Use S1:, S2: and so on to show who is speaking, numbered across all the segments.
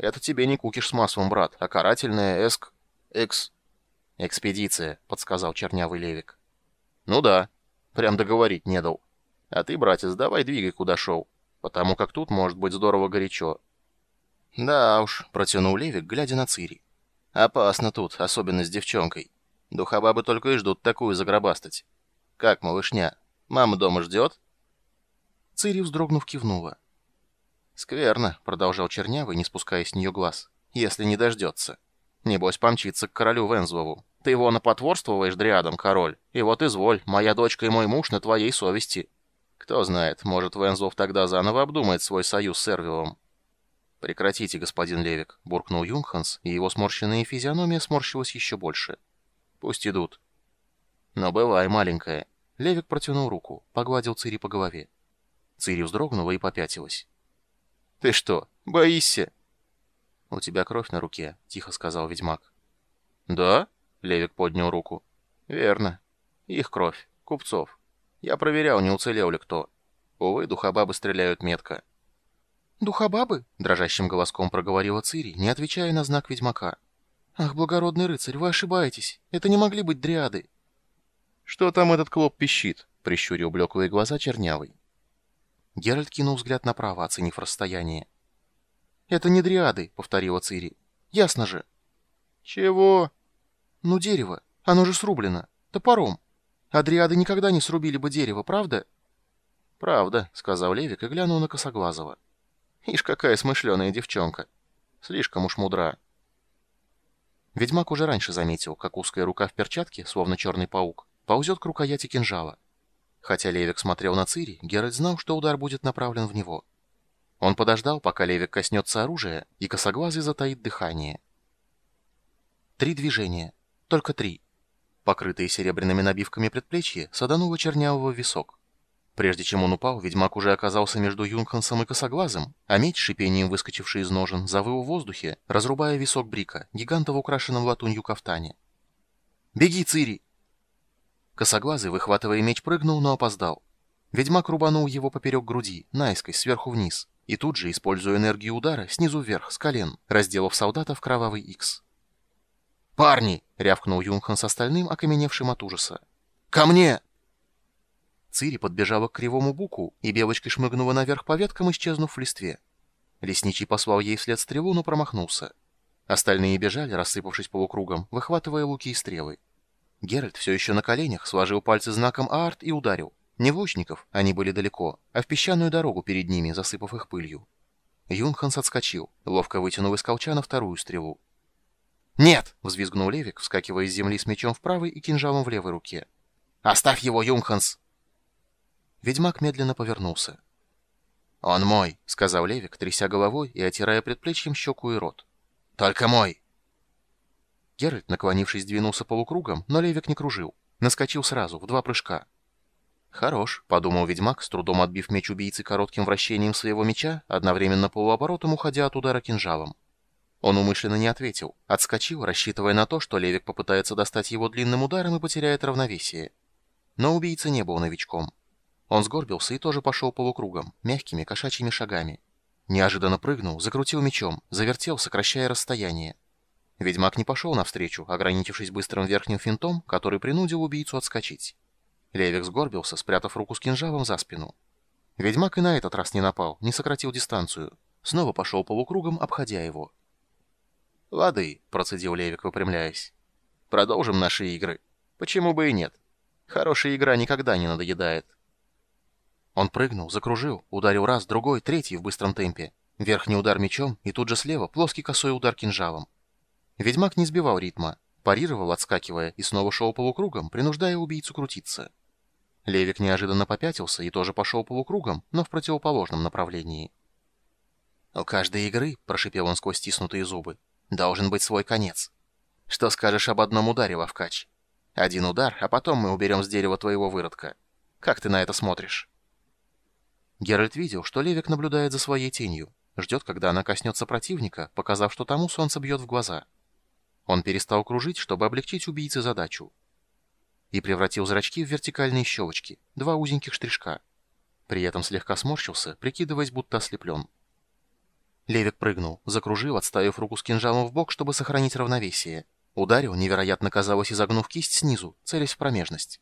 S1: Это тебе не кукиш с маслом, брат, а карательная эск... экс... «Экспедиция», — подсказал чернявый Левик. «Ну да, прям договорить не дал. А ты, братец, давай двигай, куда шел, потому как тут может быть здорово горячо». «Да уж», — протянул Левик, глядя на Цири. «Опасно тут, особенно с девчонкой. Духобабы только и ждут такую загробастать. Как, малышня, мама дома ждет?» Цири, вздрогнув, кивнула. «Скверно», — продолжал Чернявый, не спуская с нее глаз, — «если не дождется. Небось, помчится к королю Вензлову. Ты его напотворствуешь дриадом, король, и вот изволь, моя дочка и мой муж на твоей совести. Кто знает, может, Вензлов тогда заново обдумает свой союз с Эрвилом». «Прекратите, господин Левик», — буркнул Юнгханс, и его сморщенная физиономия сморщилась еще больше. «Пусть идут». «Но бывай, маленькая». Левик протянул руку, погладил Цири по голове. Цири вздрогнула и попятилась. «Ты что, боишься?» «У тебя кровь на руке», — тихо сказал ведьмак. «Да?» — Левик поднял руку. «Верно. Их кровь. Купцов. Я проверял, не уцелел ли кто. Увы, духобабы стреляют метко».
S2: «Духобабы?» — дрожащим голоском проговорила Цири, не отвечая на знак ведьмака. «Ах, благородный рыцарь, вы ошибаетесь. Это не могли быть дриады».
S1: «Что там этот клоп пищит?» — прищурил блеклые глаза чернявый.
S2: Геральт кинул взгляд направо, оценив расстояние. «Это не дриады», — повторила Цири. «Ясно же».
S1: «Чего?»
S2: «Ну, дерево. Оно же срублено. Топором. А дриады никогда не срубили бы дерево, правда?»
S1: «Правда», — сказал Левик и глянул на Косоглазого. «Ишь, какая смышленая девчонка. Слишком уж мудра».
S2: Ведьмак уже раньше заметил, как узкая рука в перчатке, словно черный паук, ползет к рукояти кинжала. Хотя Левик смотрел на Цири, Геральт знал, что удар будет направлен в него. Он подождал, пока Левик коснется оружия, и косоглазый затаит дыхание. Три движения. Только три. Покрытые серебряными набивками предплечья садануло чернявого висок. Прежде чем он упал, ведьмак уже оказался между Юнхансом и косоглазым, а меч, шипением выскочивший из ножен, завыл в воздухе, разрубая висок Брика, гиганта в украшенном латунью кафтане. «Беги, Цири!» Косоглазый, выхватывая меч, прыгнул, но опоздал. Ведьмак рубанул его поперек груди, наискось, сверху вниз, и тут же, используя энергию удара, снизу вверх, с колен, разделав солдата в кровавый икс. «Парни!» — рявкнул Юнхан с остальным, окаменевшим от ужаса. «Ко мне!» Цири подбежала к кривому буку, и белочкой шмыгнула наверх по веткам, исчезнув в листве. Лесничий послал ей вслед стрелу, но промахнулся. Остальные бежали, рассыпавшись полукругом, выхватывая луки и стрелы. Геральт все еще на коленях сложил пальцы знаком Аарт и ударил. Не в лучников, они были далеко, а в песчаную дорогу перед ними, засыпав их пылью. Юнханс отскочил, ловко вытянув из колчана вторую стрелу. «Нет!» — взвизгнул Левик, вскакивая с земли с мечом в правой и кинжалом в левой руке. «Оставь его, Юнханс!» Ведьмак медленно повернулся. «Он мой», — сказал Левик, тряся головой и отирая предплечьем щеку и рот. «Только мой!» Геральт, наклонившись, двинулся полукругом, но Левик не кружил. Наскочил сразу, в два прыжка. «Хорош», — подумал ведьмак, с трудом отбив меч убийцы коротким вращением своего меча, одновременно полуоборотом уходя от удара кинжалом. Он умышленно не ответил, отскочил, рассчитывая на то, что Левик попытается достать его длинным ударом и потеряет равновесие. Но убийца не был новичком. Он сгорбился и тоже пошел полукругом, мягкими кошачьими шагами. Неожиданно прыгнул, закрутил мечом, завертел, сокращая расстояние. Ведьмак не пошел навстречу, ограничившись быстрым верхним финтом, который принудил убийцу отскочить. Левик сгорбился, спрятав руку с кинжалом за спину. Ведьмак и на этот раз не напал, не сократил дистанцию. Снова пошел полукругом, обходя его. «Лады», — процедил Левик, выпрямляясь. «Продолжим наши игры. Почему бы и нет? Хорошая игра никогда не надоедает». Он прыгнул, закружил, ударил раз, другой, третий в быстром темпе. Верхний удар мечом и тут же слева плоский косой удар кинжалом. Ведьмак не сбивал ритма, парировал, отскакивая, и снова шел полукругом, принуждая убийцу крутиться. Левик неожиданно попятился и тоже пошел полукругом, но в противоположном направлении. «У каждой игры», — прошипел он сквозь стиснутые зубы, — «должен быть свой конец. Что скажешь об одном ударе, Вовкач? Один удар, а потом мы уберем с дерева твоего выродка. Как ты на это смотришь?» Геральт видел, что Левик наблюдает за своей тенью, ждет, когда она коснется противника, показав, что тому солнце бьет в глаза. Он перестал кружить, чтобы облегчить убийце задачу. И превратил зрачки в вертикальные щелочки, два узеньких штришка. При этом слегка сморщился, прикидываясь, будто ослеплен. Левик прыгнул, закружил, отставив руку с кинжалом в бок, чтобы сохранить равновесие. Ударил, невероятно казалось, изогнув кисть снизу, целясь в промежность.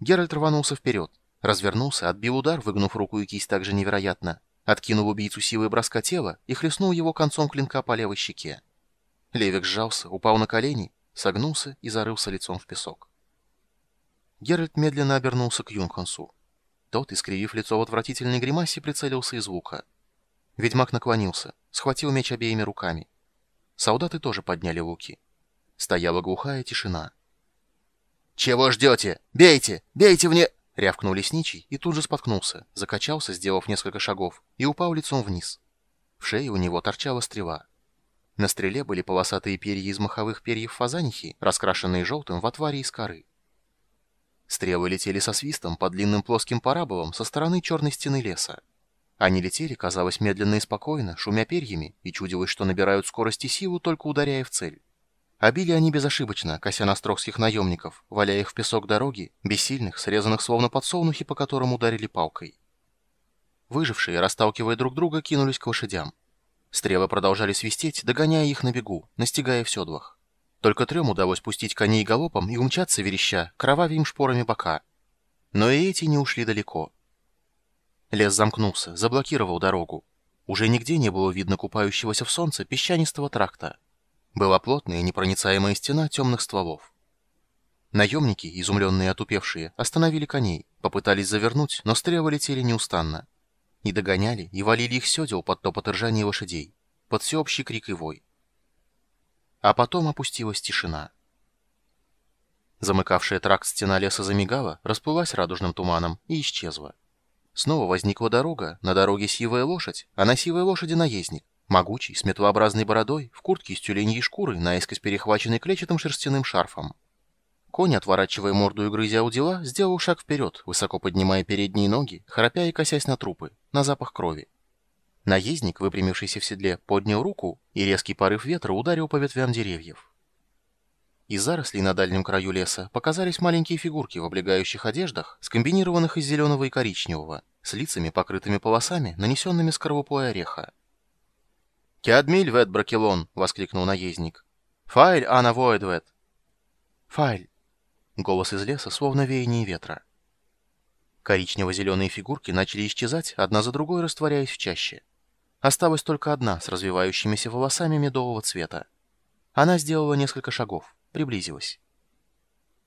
S2: Геральт рванулся вперед, развернулся, отбил удар, выгнув руку и кисть также невероятно, откинул убийцу силой броска тела и хлестнул его концом клинка по левой щеке. Левик сжался, упал на колени, согнулся и зарылся лицом в песок. Геральт медленно обернулся к Юнхансу. Тот, искривив лицо в отвратительной гримасе, прицелился из лука. Ведьмак наклонился, схватил меч обеими руками. Солдаты тоже подняли луки. Стояла глухая тишина. «Чего ждете? Бейте! Бейте вне...» Рявкнул лесничий и тут же споткнулся, закачался, сделав несколько шагов, и упал лицом вниз. В шее у него торчала стрела. На стреле были полосатые перья из маховых перьев фазанихи, раскрашенные желтым в отваре из коры. Стрелы летели со свистом по длинным плоским параболам со стороны черной стены леса. Они летели, казалось, медленно и спокойно, шумя перьями, и чудилось, что набирают скорость и силу, только ударяя в цель. А били они безошибочно, кося на строгских наемников, валяя их в песок дороги, бессильных, срезанных словно подсолнухи, по которым ударили палкой. Выжившие, расталкивая друг друга, кинулись к лошадям. Стрелы продолжали свистеть, догоняя их на бегу, настигая в седлах. Только трем удалось пустить коней галопом и умчаться вереща, кровавя им шпорами бока. Но и эти не ушли далеко. Лес замкнулся, заблокировал дорогу. Уже нигде не было видно купающегося в солнце песчанистого тракта. Была плотная непроницаемая стена темных стволов. Наемники, изумленные и отупевшие, остановили коней, попытались завернуть, но стрелы летели неустанно. И догоняли, и валили их седел под топот ржания лошадей, под всеобщий крик и вой. А потом опустилась тишина. Замыкавшая тракт стена леса замигала, расплылась радужным туманом и исчезла. Снова возникла дорога, на дороге сивая лошадь, а на сивой лошади наездник. Могучий, с метлообразной бородой, в куртке из тюленьей шкуры, наискось перехваченной клетчатым шерстяным шарфом. Конь, отворачивая морду и грызя у дела, сделал шаг вперед, высоко поднимая передние ноги, храпя и косясь на трупы, на запах крови. Наездник, выпрямившийся в седле, поднял руку, и резкий порыв ветра ударил по ветвям деревьев. Из зарослей на дальнем краю леса показались маленькие фигурки в облегающих одеждах, скомбинированных из зеленого и коричневого, с лицами, покрытыми полосами, нанесенными скорлупой ореха. «Кеадмиль вет бракелон!» — воскликнул наездник. «Файль ана воэдвет!» «Файль!» — голос из леса, словно веяние ветра. Коричнево-зеленые фигурки начали исчезать, одна за другой растворяясь в чаще. Осталась только одна, с развивающимися волосами медового цвета. Она сделала несколько шагов, приблизилась.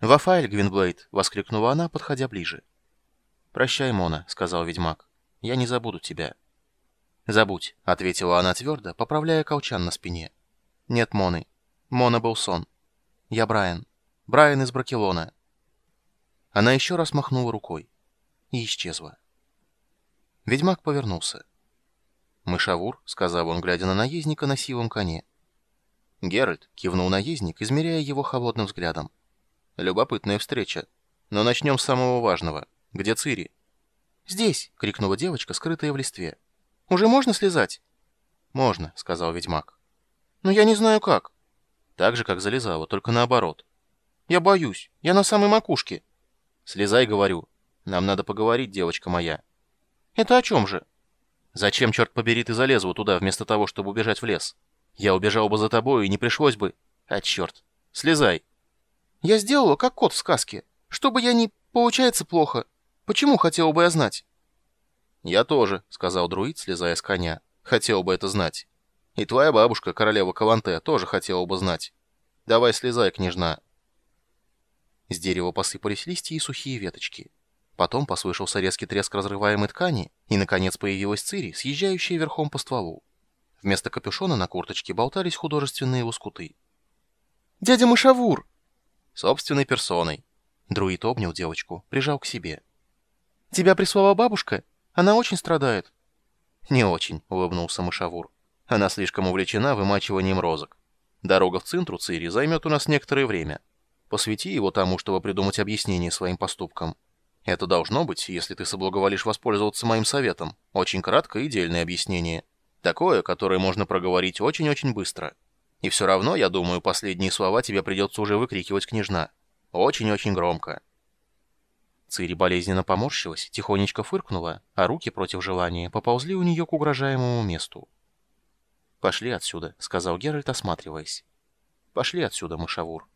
S2: «Вафайль, Гвинблейд!» — воскликнула она, подходя ближе. «Прощай, Мона», — сказал ведьмак. «Я не забуду тебя». «Забудь», — ответила она твердо, поправляя колчан на спине. «Нет Моны. Мона был сон. Я Брайан. Брайан из Бракелона». Она еще раз махнула рукой и исчезла. Ведьмак повернулся. «Мышавур», — сказал он, глядя на наездника на силом коне. «Геральт», — кивнул наездник, измеряя его холодным взглядом. «Любопытная встреча. Но начнем с самого важного. Где Цири?» «Здесь!» — крикнула девочка, скрытая в листве. Уже можно слезать?» «Можно», — сказал ведьмак. «Но я не знаю как». «Так же, как залезала, только наоборот». «Я боюсь. Я на самой макушке». «Слезай, говорю. Нам надо поговорить, девочка моя». «Это о чем же?» «Зачем, черт побери, ты залезла туда, вместо того, чтобы убежать в лес? Я убежал бы за тобой, и не пришлось бы...» «А, черт! Слезай!» «Я сделала, как кот в сказке. Чтобы я не... Получается плохо. Почему, хотела бы я знать?» «Я тоже», — сказал друид, слезая с коня. «Хотел бы это знать. И твоя бабушка, королева Каланте, тоже хотела бы знать. Давай слезай, княжна». С дерева посыпались листья и сухие веточки. Потом послышался резкий треск разрываемой ткани, и, наконец, появилась Цири, съезжающая верхом по стволу. Вместо капюшона на курточке болтались художественные лоскуты. «Дядя Мышавур!» «Собственной персоной». Друид обнял девочку, прижал к себе. «Тебя прислала бабушка?» Она очень страдает». «Не очень», — улыбнулся Мышавур. «Она слишком увлечена вымачиванием розок. Дорога в центру Цири займет у нас некоторое время. Посвяти его тому, чтобы придумать объяснение своим поступкам. Это должно быть, если ты соблаговолишь воспользоваться моим советом. Очень краткое и дельное объяснение. Такое, которое можно проговорить очень-очень быстро. И все равно, я думаю, последние слова тебе придется уже выкрикивать, княжна. Очень-очень громко». Цири болезненно поморщилась, тихонечко фыркнула, а руки против желания поползли у нее к угрожаемому месту. «Пошли отсюда», — сказал Геральт, осматриваясь. «Пошли отсюда, мышавур».